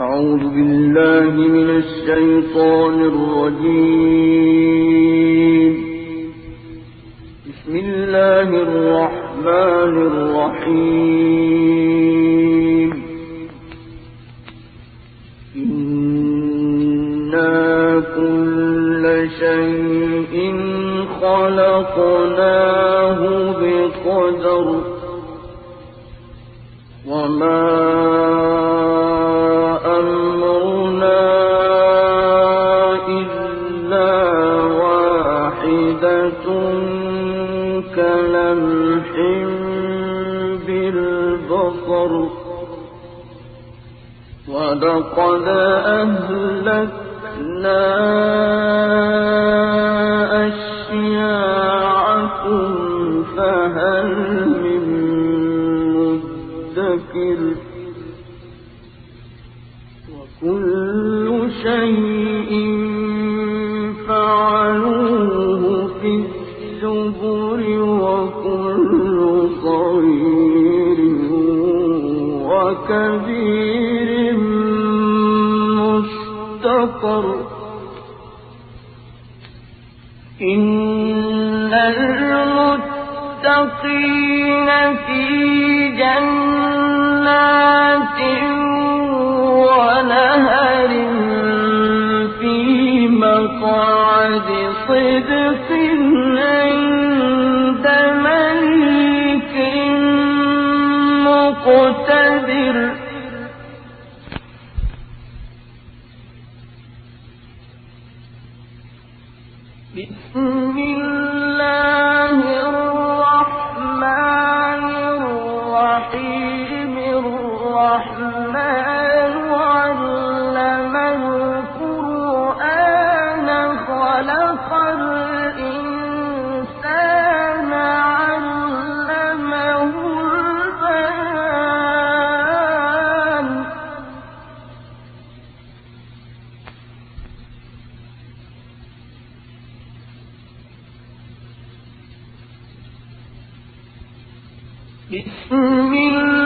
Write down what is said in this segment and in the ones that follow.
أعوذ بالله من الشيطان الرجيم. بسم الله الرحمن الرحيم. إنا كل شيء خلقناه بقدر ولقد أهلكنا أشياعكم فهل من مدكر وكبير مستقر إن المتقين في جنات بسم الله بسم الله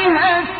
فيها